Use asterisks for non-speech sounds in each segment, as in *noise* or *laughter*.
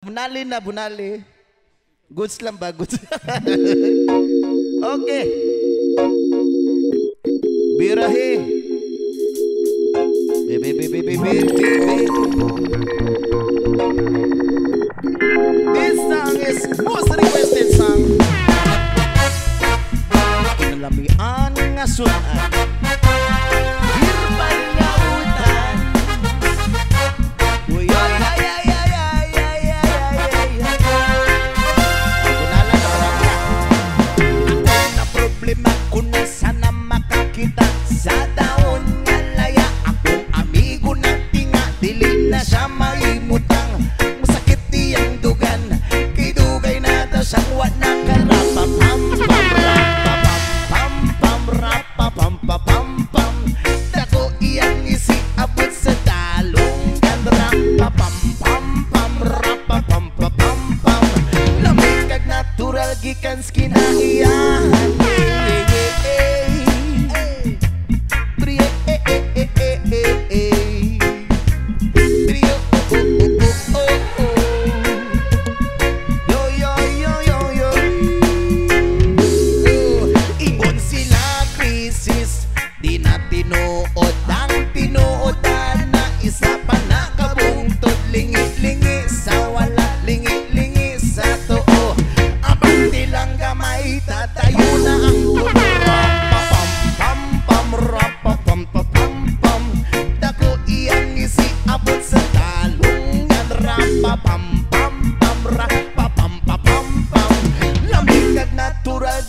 Bunali na bunali. Goods lang ba? Goods. *laughs* okay. Birahi. Bibi, bibi, bibi, bibi. This song is most requested song. Kinalamian nga sunaan. pagkakataon Alaya ako amigo ng tinga Dilim na siya maimutang Masakit niyang dugan Kay na daw siyang wanang Karapapam Pam pam rapapam Pam pam Dako iyang isi abot sa talong Karapapam Pam pam rapapam Pam pam Lamig kag natural gikan skinaiyahan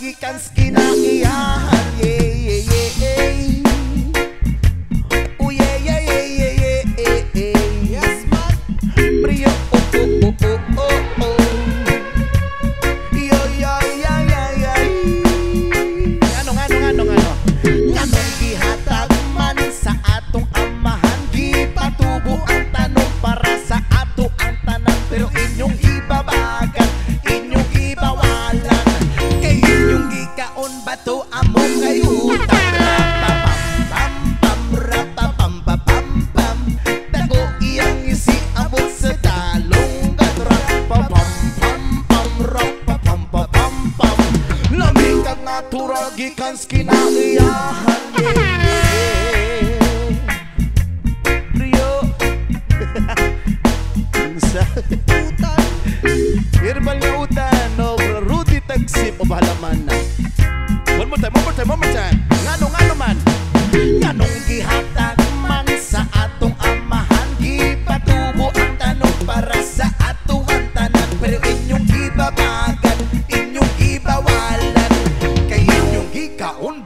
gikan skin ang iyahan ba to amo kayo? Natural gikan skinaliyahan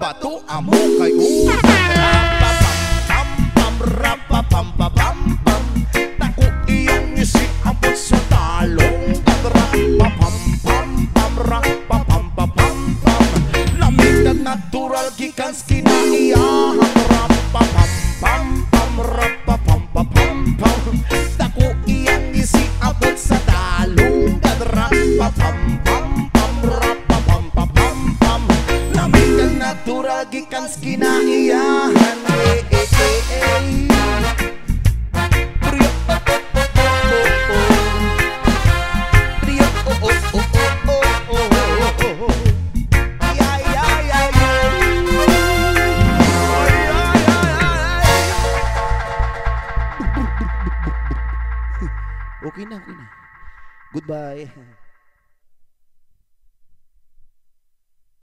bato amo kay ulo murag ikans kinaiyahan eh, eh, eh, eh. Okay na, okay na. Goodbye. *laughs*